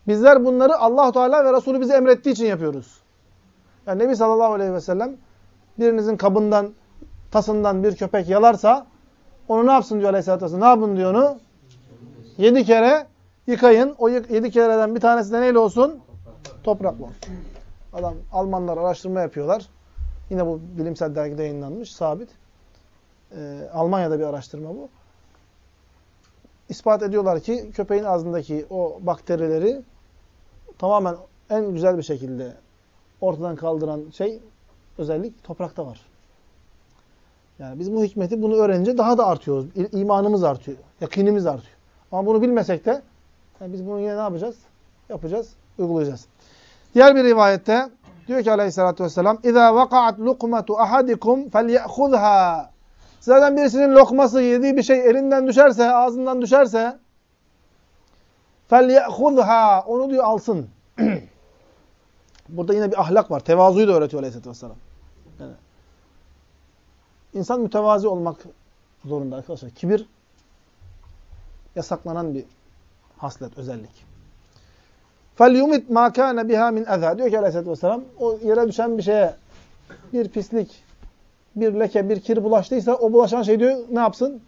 Bizler bunları allah Teala ve Resulü bize emrettiği için yapıyoruz. Yani Nebi sallallahu aleyhi ve sellem birinizin kabından, tasından bir köpek yalarsa onu ne yapsın diyor aleyhissalatü vesselam. Ne yapın diyor onu? Yedi kere yıkayın. O yedi kereden bir tanesi de neyle olsun? Toprakla. Adam Almanlar araştırma yapıyorlar. Yine bu bilimsel dergide yayınlanmış, sabit. Ee, Almanya'da bir araştırma bu. İspat ediyorlar ki köpeğin ağzındaki o bakterileri tamamen en güzel bir şekilde ortadan kaldıran şey özellik toprakta var. Yani biz bu hikmeti bunu öğrenince daha da artıyoruz. İmanımız artıyor. Yakinimiz artıyor. Ama bunu bilmesek de yani biz bunu yine ne yapacağız? Yapacağız, uygulayacağız. Diğer bir rivayette diyor ki aleyhissalatü vesselam اِذَا وَقَعَتْ لُقْمَةُ أَحَدِكُمْ فَلْيَأْخُذْهَا Sizlerden birisinin lokması, yediği bir şey elinden düşerse, ağzından düşerse فَلْيَأْخُذْهَا Onu diyor alsın. Burada yine bir ahlak var. Tevazuyu da öğretiyor aleyhissalatü vesselam. Yani, insan mütevazi olmak zorunda arkadaşlar. Kibir yasaklanan bir haslet, özellik. فَلْيُمِتْ مَا كَانَ بِهَا مِنْ اَذَى Diyor ki aleyhissalatü vesselam, o yere düşen bir şeye bir pislik, bir leke, bir kir bulaştıysa o bulaşan şey diyor ne yapsın?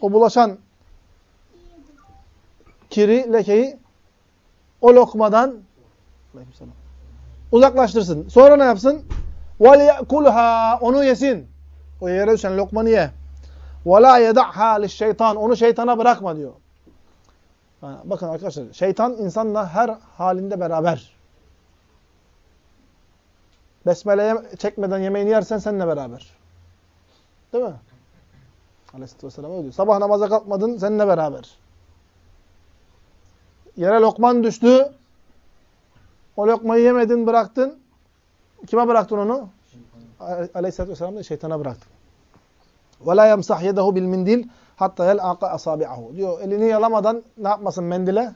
O bulaşan kiri, lekeyi o lokmadan uzaklaştırsın. Sonra ne yapsın? وَلْيَأْكُلْهَا Onu yesin. O yere düşen lokmanı ye. وَلَا يَدَعْهَا şeytan Onu şeytana bırakma diyor. Yani bakın arkadaşlar şeytan insanla her halinde beraber. Besmele çekmeden yemeğini yersen seninle beraber. Değil mi? Aleyhisselatü Vesselam öyle diyor. Sabah namaza kalkmadın seninle beraber. Yere lokman düştü. O lokmayı yemedin bıraktın. Kime bıraktın onu? Aleyhisselatü Vesselam da şeytana bıraktın. وَلَا يَمْسَحْ يَدَهُ بِالْمِنْدِلِ hatta yel aqa asabi'ahu. Diyor elini yalamadan ne yapmasın mendile?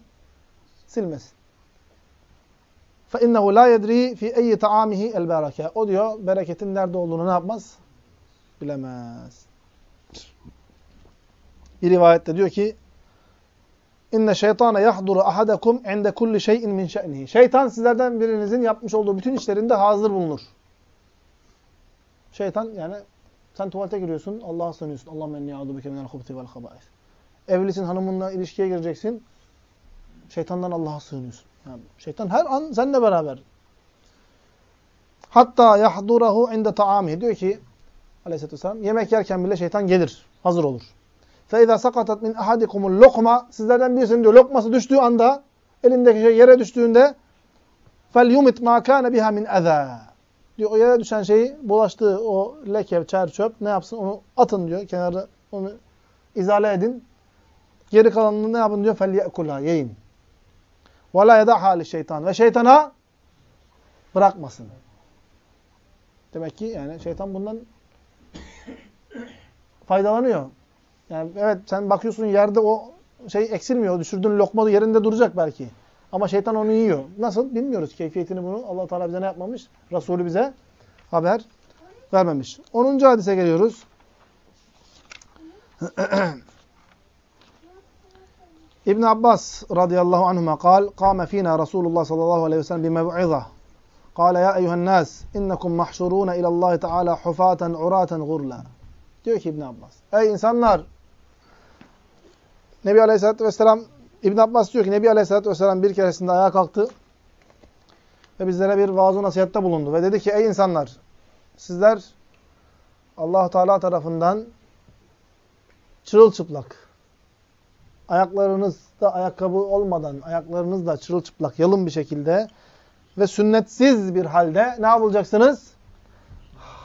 Silmesin. Fe innehu la yedri fi eyyi taamihi el bereke. O diyor bereketin nerede olduğunu ne yapmaz? Bilemez. Bir rivayette diyor ki İnne şeytane yahduru ahadakum inde kulli şeyin min şe'nihi. Şeytan sizlerden birinizin yapmış olduğu bütün işlerinde hazır bulunur. Şeytan yani sen tuvalete giriyorsun, Allah'a sığınıyorsun. Allahümme enni a'udu bike minel hubti vel habais. Evlisin, hanımınla ilişkiye gireceksin. Şeytandan Allah'a sığınıyorsun. Yani şeytan her an seninle beraber. Hatta yahdurahu inde taamihi. Diyor ki aleyhissalatü vesselam, yemek yerken bile şeytan gelir, hazır olur. فَاِذَا سَقَطَتْ مِنْ اَحَدِكُمُ اللُّقْمَ Sizlerden birisinin diyor, lokması düştüğü anda, elindeki şey yere düştüğünde فَلْيُمِتْ مَا كَانَ بِهَا مِنْ اَذَى Diyor o yere düşen şeyi, bulaştığı o leke, çer, çöp ne yapsın? Onu atın diyor. Kenarı onu izale edin. Geri kalanını ne yapın diyor? فَلْيَأْكُلَا Yiyin. وَلَا يَدَعْهَا şeytan Ve şeytana bırakmasın. Demek ki yani şeytan bundan faydalanıyor. Yani evet sen bakıyorsun yerde o şey eksilmiyor. Düşürdüğün lokma yerinde duracak belki. Ama şeytan onu yiyor. Nasıl? Bilmiyoruz keyfiyetini bunu. allah Teala bize ne yapmamış? Resulü bize haber vermemiş. 10. hadise geliyoruz. İbn Abbas radıyallahu anhuma kal, "Kâme fînâ Rasulullah sallallahu aleyhi ve sellem bi mev'iza. Kâle ya eyyuhen nâs, innekum mahşurûne ilallahi teâlâ hufâten urâten gurla." Diyor ki İbn Abbas, "Ey insanlar, Nebi Aleyhisselatü Vesselam İbn Abbas diyor ki Nebi Aleyhisselatü Vesselam bir keresinde ayağa kalktı ve bizlere bir vaaz nasihatte bulundu ve dedi ki ey insanlar sizler allah Teala tarafından çırılçıplak ayaklarınızda ayakkabı olmadan ayaklarınızda çırılçıplak yalın bir şekilde ve sünnetsiz bir halde ne yapılacaksınız?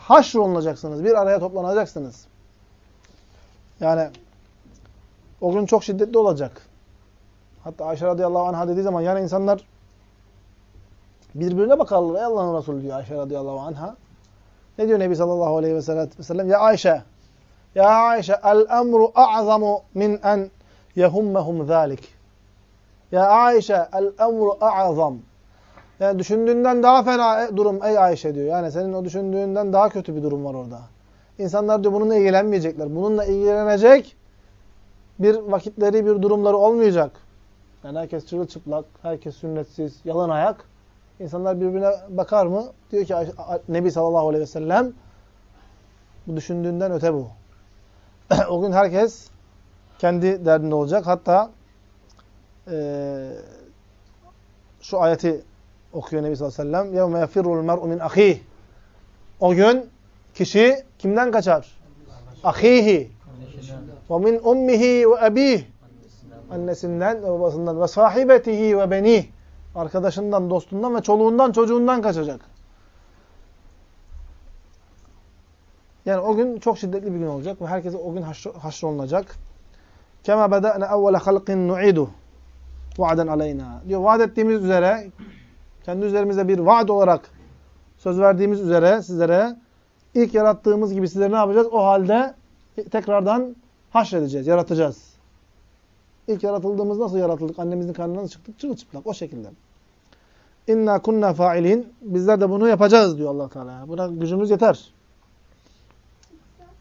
Haşrolunacaksınız. Bir araya toplanacaksınız. Yani o gün çok şiddetli olacak. Hatta Ayşe radıyallahu anh'a dediği zaman yani insanlar birbirine bakarlar. Ey Allah'ın Resulü diyor Ayşe radıyallahu anh'a. Ne diyor Nebi sallallahu aleyhi ve sellem? Ya Ayşe, ya Ayşe, el-emru a'zamu min en yehummehum zalik. Ya Ayşe, el-emru a'zam. Yani düşündüğünden daha fena durum ey Ayşe diyor. Yani senin o düşündüğünden daha kötü bir durum var orada. İnsanlar diyor bununla ilgilenmeyecekler. Bununla ilgilenecek bir vakitleri, bir durumları olmayacak. Yani herkes çırılçıplak, herkes sünnetsiz, yalan ayak. İnsanlar birbirine bakar mı? Diyor ki Nebi sallallahu aleyhi ve sellem bu düşündüğünden öte bu. o gün herkes kendi derdinde olacak. Hatta e, şu ayeti okuyor Nebi sallallahu aleyhi ve sellem. يَوْمَ يَفِرُّ الْمَرْءُ مِنْ أَخِيهِ O gün kişi kimden kaçar? Ahihi. وَمِنْ أُمِّهِ وَأَبِيهِ Annesinden ve babasından ve sahibetihi ve beni arkadaşından, dostundan ve çoluğundan, çocuğundan kaçacak. Yani o gün çok şiddetli bir gün olacak ve herkese o gün haşr, haşrolunacak. Kema beda'ne evvele halqin nu'idu va'den aleyna. Diyor vaat ettiğimiz üzere kendi üzerimize bir vaat olarak söz verdiğimiz üzere sizlere ilk yarattığımız gibi sizleri ne yapacağız? O halde tekrardan haşredeceğiz, yaratacağız. İlk yaratıldığımız nasıl yaratıldık? Annemizin karnından çıktık çırılçıplak o şekilde. İnna kunna fa'ilin. Bizler de bunu yapacağız diyor Allah Teala. Buna gücümüz yeter.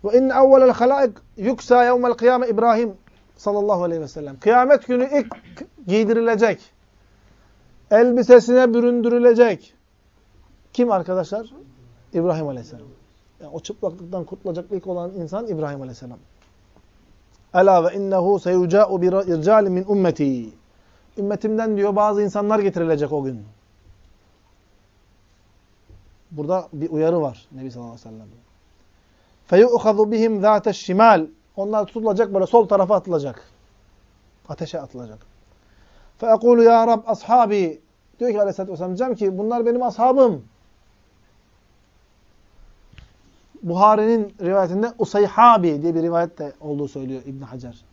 Ve inne evvelel halaik yuksa yevmel kıyame İbrahim sallallahu aleyhi ve sellem. Kıyamet günü ilk giydirilecek. Elbisesine büründürülecek. Kim arkadaşlar? İbrahim aleyhisselam. Yani o çıplaklıktan kurtulacak ilk olan insan İbrahim Aleyhisselam. Ela ve innehu seyuca'u bir ircalin min ummeti. Ümmetimden diyor bazı insanlar getirilecek o gün. Burada bir uyarı var Nebi sallallahu aleyhi ve sellem. Feyu'khadu bihim zâteş şimal. Onlar tutulacak böyle sol tarafa atılacak. Ateşe atılacak. Feekulu ya Rab ashabi. Diyor ki aleyhissalatü vesselam diyeceğim ki bunlar benim ashabım. Buhari'nin rivayetinde Usayhabi diye bir rivayet de olduğu söylüyor İbn Hacer.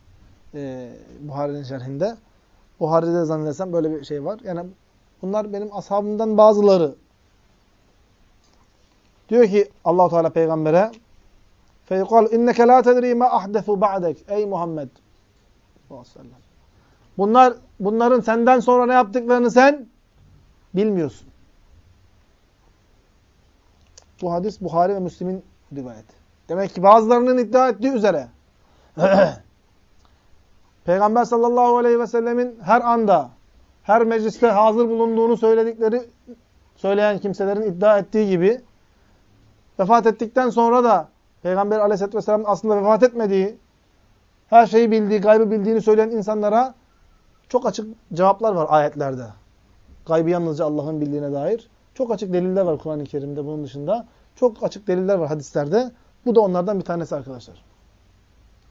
Ee, Buhari'nin şerhinde. Buhari'de zannedersem böyle bir şey var. Yani bunlar benim ashabımdan bazıları. Diyor ki Allahu Teala peygambere Feykal inneke la tedri ma ahdesu ba'dek ey Muhammed. Bunlar bunların senden sonra ne yaptıklarını sen bilmiyorsun. Bu hadis Buhari ve Müslim'in rivayeti. Demek ki bazılarının iddia ettiği üzere Peygamber sallallahu aleyhi ve sellemin her anda, her mecliste hazır bulunduğunu söyledikleri, söyleyen kimselerin iddia ettiği gibi vefat ettikten sonra da Peygamber aleyhisselatü vesselam aslında vefat etmediği, her şeyi bildiği, gaybı bildiğini söyleyen insanlara çok açık cevaplar var ayetlerde. Gaybı yalnızca Allah'ın bildiğine dair. Çok açık deliller var Kur'an-ı Kerim'de bunun dışında. Çok açık deliller var hadislerde. Bu da onlardan bir tanesi arkadaşlar.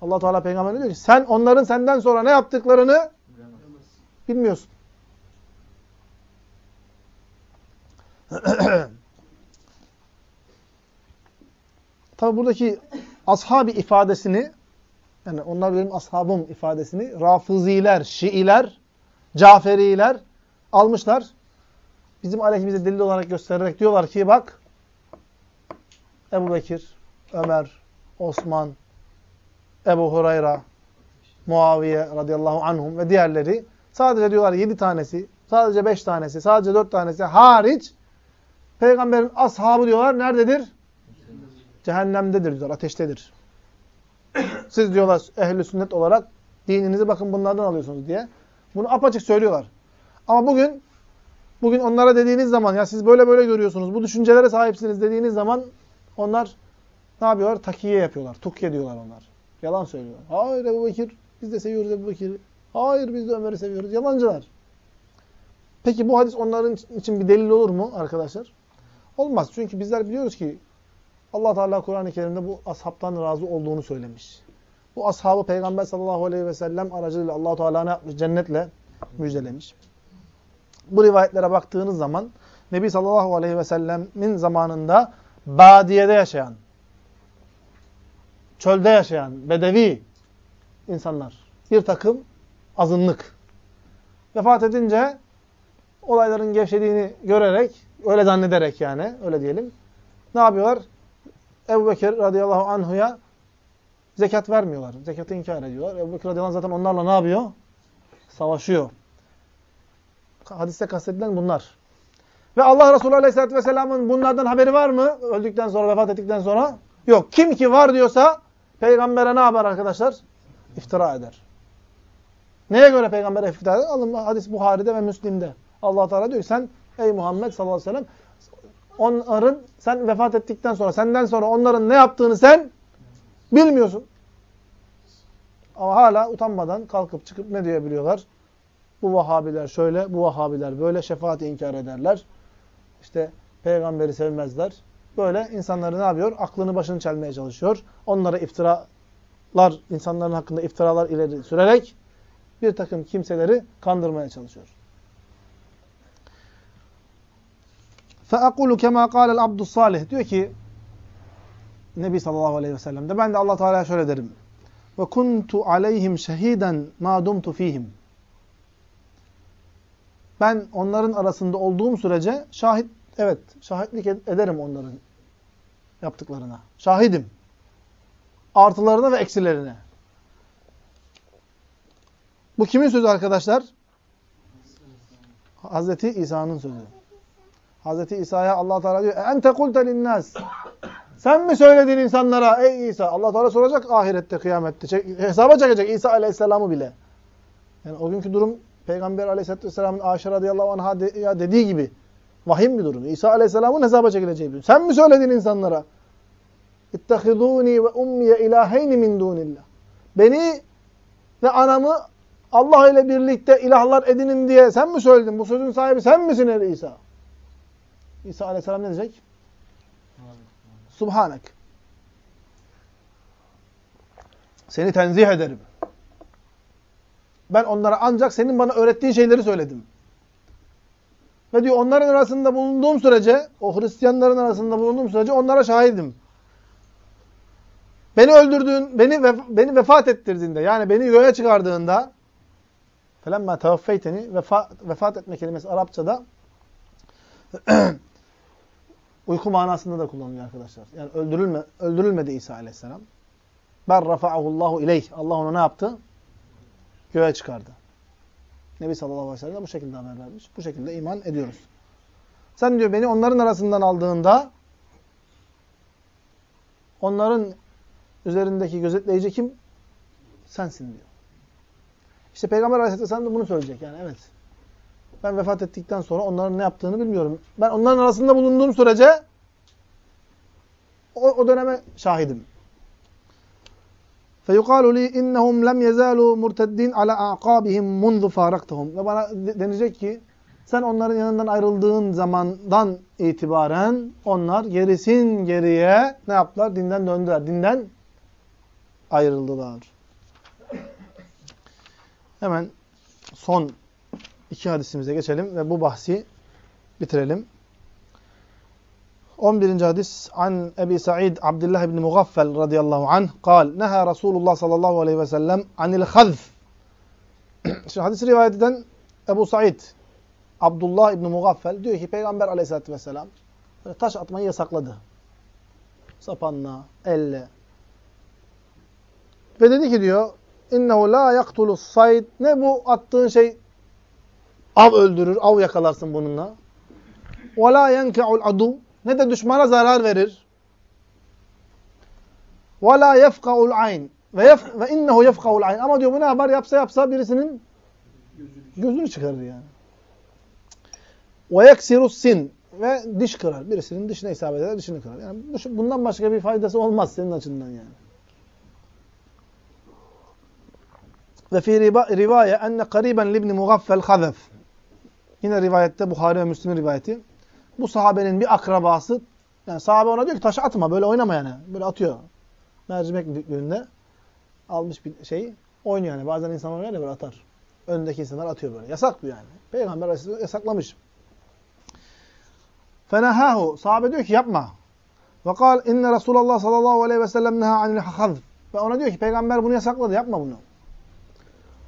Allah Teala peygamberine diyor ki sen onların senden sonra ne yaptıklarını bilmiyorsun. Tabi buradaki ashabi ifadesini yani onlar benim ashabım ifadesini Rafiziler, Şiiler, Caferiler almışlar. Bizim aleyhimize delil olarak göstererek diyorlar ki bak Ebu Bekir, Ömer, Osman, Ebu Hurayra, Muaviye radıyallahu anhum ve diğerleri sadece diyorlar yedi tanesi, sadece beş tanesi, sadece dört tanesi hariç peygamberin ashabı diyorlar nerededir? Cehennemdedir diyorlar, ateştedir. Siz diyorlar ehli sünnet olarak dininizi bakın bunlardan alıyorsunuz diye. Bunu apaçık söylüyorlar. Ama bugün bugün onlara dediğiniz zaman ya siz böyle böyle görüyorsunuz, bu düşüncelere sahipsiniz dediğiniz zaman onlar ne yapıyorlar? Takiye yapıyorlar. Tukiye diyorlar onlar. Yalan söylüyorlar. Hayır Ebu Bekir, biz de seviyoruz Ebu Bekir'i. Hayır biz de Ömer'i seviyoruz. Yalancılar. Peki bu hadis onların için bir delil olur mu arkadaşlar? Olmaz. Çünkü bizler biliyoruz ki Allah Teala Kur'an-ı Kerim'de bu ashabtan razı olduğunu söylemiş. Bu ashabı Peygamber sallallahu aleyhi ve sellem aracılığıyla Allah Teala ne yapmış? Cennetle müjdelemiş. Bu rivayetlere baktığınız zaman Nebi sallallahu aleyhi ve sellemin zamanında badiyede yaşayan, çölde yaşayan, bedevi insanlar, bir takım azınlık. Vefat edince olayların gevşediğini görerek, öyle zannederek yani, öyle diyelim. Ne yapıyorlar? Ebu Bekir radıyallahu anhuya zekat vermiyorlar. Zekatı inkar ediyorlar. Ebu Bekir radıyallahu anh zaten onlarla ne yapıyor? Savaşıyor. Hadiste kastedilen bunlar. Ve Allah Resulü aleyhissalatü vesselamın bunlardan haberi var mı? Öldükten sonra, vefat ettikten sonra? Yok. Kim ki var diyorsa peygambere ne yapar arkadaşlar? İftira eder. Neye göre peygambere iftira eder? Alın hadis Buhari'de ve Müslim'de. Allah Teala diyor ki sen ey Muhammed sallallahu aleyhi ve sellem onların sen vefat ettikten sonra, senden sonra onların ne yaptığını sen bilmiyorsun. Ama hala utanmadan kalkıp çıkıp ne diyebiliyorlar? Bu Vahabiler şöyle, bu Vahabiler böyle şefaati inkar ederler İşte peygamberi sevmezler. Böyle insanları ne yapıyor? Aklını başını çelmeye çalışıyor. Onlara iftiralar, insanların hakkında iftiralar ileri sürerek bir takım kimseleri kandırmaya çalışıyor. فَاَقُولُ كَمَا قَالَ الْعَبْدُ الصَّالِحِ Diyor ki Nebi sallallahu aleyhi ve sellem de ben de Allah Teala'ya şöyle derim. Ve kuntu aleyhim şehiden ma dumtu fihim. Ben onların arasında olduğum sürece şahit evet şahitlik ederim onların yaptıklarına. Şahidim. Artılarına ve eksilerine. Bu kimin sözü arkadaşlar? Hazreti İsa'nın sözü. Hazreti İsa'ya Allah Teala diyor: "Ente kulte linnas." Sen mi söyledin insanlara ey İsa? Allah Teala soracak ahirette, kıyamette. Hesaba çekecek İsa Aleyhisselam'ı bile. Yani o günkü durum Peygamber Aleyhisselatü Vesselam'ın Ayşe radıyallahu anh'a de, dediği gibi vahim bir durum. İsa Aleyhisselam'ın hesaba çekileceği bir durum. Sen mi söyledin insanlara? İttehidûni ve ummiye ilâheyni min dûnillah. Beni ve anamı Allah ile birlikte ilahlar edinin diye sen mi söyledin? Bu sözün sahibi sen misin ey İsa? İsa Aleyhisselam ne diyecek? Subhanek. Seni tenzih ederim. Ben onlara ancak senin bana öğrettiğin şeyleri söyledim. Ve diyor onların arasında bulunduğum sürece, o Hristiyanların arasında bulunduğum sürece onlara şahidim. Beni öldürdüğün, beni vef beni vefat ettirdiğinde, yani beni yoya çıkardığında felemma tevaffeyteni vefat, vefat etme kelimesi Arapçada uyku manasında da kullanılıyor arkadaşlar. Yani öldürülme, öldürülmedi İsa aleyhisselam. Ben rafa'ahu Allahu ileyh. Allah onu ne yaptı? Göğe çıkardı. Nebi sallallahu aleyhi ve sellem bu şekilde haber vermiş. Bu şekilde iman ediyoruz. Sen diyor beni onların arasından aldığında onların üzerindeki gözetleyici kim? Sensin diyor. İşte Peygamber aleyhisselam da bunu söyleyecek yani evet. Ben vefat ettikten sonra onların ne yaptığını bilmiyorum. Ben onların arasında bulunduğum sürece o, o döneme şahidim. فَيُقَالُ لِي اِنَّهُمْ لَمْ يَزَالُوا مُرْتَدِّينَ عَلَى اَعْقَابِهِمْ مُنْذُ فَارَقْتَهُمْ Ve bana denecek ki sen onların yanından ayrıldığın zamandan itibaren onlar gerisin geriye ne yaptılar? Dinden döndüler. Dinden ayrıldılar. Hemen son iki hadisimize geçelim ve bu bahsi bitirelim. 11. hadis an Ebi Sa'id Abdullah ibn Mughaffal radıyallahu anh kal neha Resulullah sallallahu aleyhi ve sellem anil hazf Şimdi hadisi rivayet eden Ebu Sa'id Abdullah ibn Mughaffal diyor ki Peygamber aleyhissalatü vesselam taş atmayı yasakladı. Sapanla, elle. Ve dedi ki diyor innehu la yaktulus sayd ne bu attığın şey av öldürür, av yakalarsın bununla. Ve la yenke'ul adu ne de düşmana zarar verir. Ve la yefka'ul ayn ve, innehu yefka'ul ayn ama diyor bu ne yapar? Yapsa yapsa birisinin gözünü çıkarır yani. Ve yeksirus sin ve diş kırar. Birisinin dişine isabet eder, dişini kırar. Yani bundan başka bir faydası olmaz senin açından yani. Ve fi rivaye enne kariben libni mugaffel khazef. Yine rivayette Buhari ve Müslim rivayeti. Bu sahabenin bir akrabası yani sahabe ona diyor ki taşı atma böyle oynama yani. Böyle atıyor. Mercimek büyüklüğünde almış bir şeyi oynuyor yani. Bazen insan oynuyor ya böyle atar. Öndeki insanlar atıyor böyle. Yasak bu yani. Peygamber Aleyhisselam yasaklamış. Fenehahu. Sahabe diyor ki yapma. Ve kal inne Resulullah sallallahu aleyhi ve sellem neha anil hazf. Ve ona diyor ki peygamber bunu yasakladı. Yapma bunu.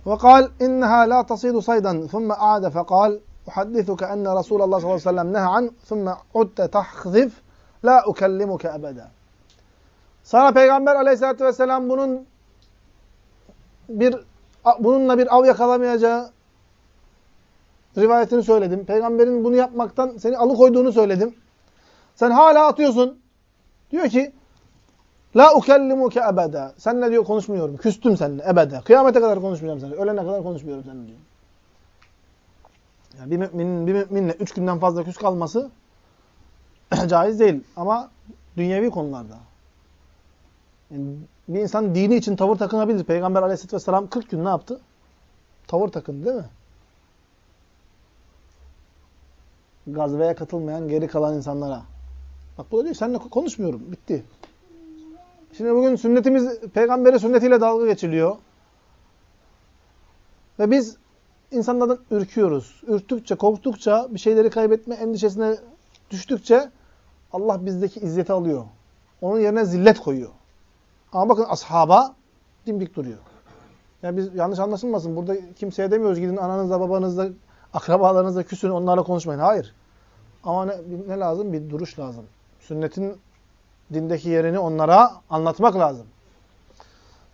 Ve kal inneha la tasidu saydan. Thumme aade fekal uhaddithuke enne Resulallah sallallahu aleyhi ve sellem neha an thumme udde tahzif la ukellimuke ebede. Sana Peygamber aleyhissalatü vesselam bunun bir bununla bir av yakalamayacağı rivayetini söyledim. Peygamberin bunu yapmaktan seni alıkoyduğunu söyledim. Sen hala atıyorsun. Diyor ki La ukellimuke ebede. Seninle diyor konuşmuyorum. Küstüm seninle ebede. Kıyamete kadar konuşmayacağım seninle. Ölene kadar konuşmuyorum seninle diyor. Yani bir müminin bir müminle üç günden fazla küs kalması caiz değil. Ama dünyevi konularda. Yani bir insan dini için tavır takınabilir. Peygamber aleyhisselatü vesselam 40 gün ne yaptı? Tavır takındı değil mi? Gazveye katılmayan geri kalan insanlara. Bak bu diyor seninle konuşmuyorum. Bitti. Şimdi bugün sünnetimiz, peygamberi sünnetiyle dalga geçiliyor. Ve biz insanlardan ürküyoruz. Ürktükçe, korktukça, bir şeyleri kaybetme endişesine düştükçe Allah bizdeki izzeti alıyor. Onun yerine zillet koyuyor. Ama bakın ashaba dimdik duruyor. Yani biz yanlış anlaşılmasın. Burada kimseye demiyoruz gidin ananızla, babanızla, akrabalarınızla küsün, onlarla konuşmayın. Hayır. Ama ne, ne lazım? Bir duruş lazım. Sünnetin dindeki yerini onlara anlatmak lazım.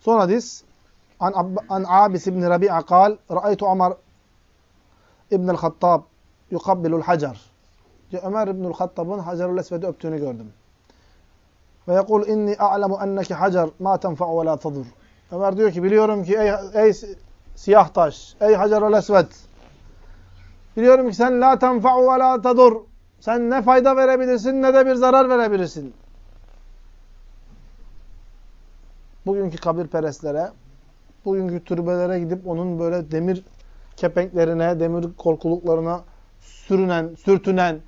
Son hadis an, an Abis ibn Rabi'a kal Ra'aytu Ömer İbn-i Hattab yukabbilul hacar. Ömer İbn-i Hattab'ın Hacerül Esved'i öptüğünü gördüm. Ve yekul inni a'lemu enneki hacer ma tenfa'u ve la tadur. Ömer diyor ki biliyorum ki ey, ey siyah taş, ey Hacerül Esved. Biliyorum ki sen la tenfa'u ve la tadur. Sen ne fayda verebilirsin ne de bir zarar verebilirsin. Bugünkü kabirperestlere, bugünkü türbelere gidip onun böyle demir kepenklerine, demir korkuluklarına sürünen, sürtünen,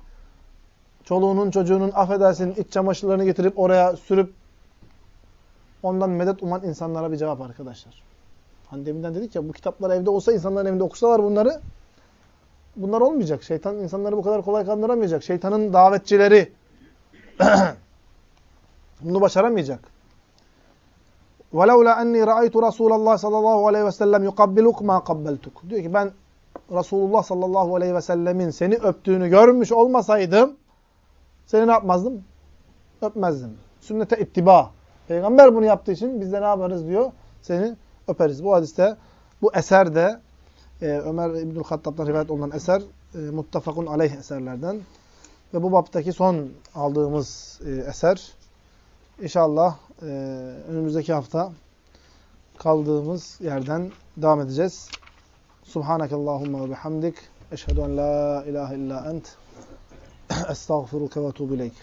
çoluğunun çocuğunun affedersin iç çamaşırlarını getirip oraya sürüp ondan medet uman insanlara bir cevap arkadaşlar. Hani deminden dedik ya bu kitaplar evde olsa insanların evinde okusalar bunları bunlar olmayacak. Şeytan insanları bu kadar kolay kandıramayacak. Şeytanın davetçileri bunu başaramayacak. وَلَوْلَا اَنِّي رَأَيْتُ رَسُولَ اللّٰهِ sallallahu aleyhi ve sellem يُقَبِّلُكْ مَا قَبَّلْتُكْ Diyor ki ben Resulullah sallallahu aleyhi ve sellemin seni öptüğünü görmüş olmasaydım seni ne yapmazdım? Öpmezdim. Sünnete ittiba. Peygamber bunu yaptığı için biz de ne yaparız diyor? Seni öperiz. Bu hadiste, bu eserde e, Ömer İbnül Hattab'dan rivayet olunan eser e, muttafakun aleyh eserlerden. Ve bu baptaki son aldığımız e, eser İnşallah e, önümüzdeki hafta kaldığımız yerden devam edeceğiz. Subhanakallahumma ve bihamdik. Eşhedü en la ilahe illa ent. Estağfiruke ve tuğbu ileyk.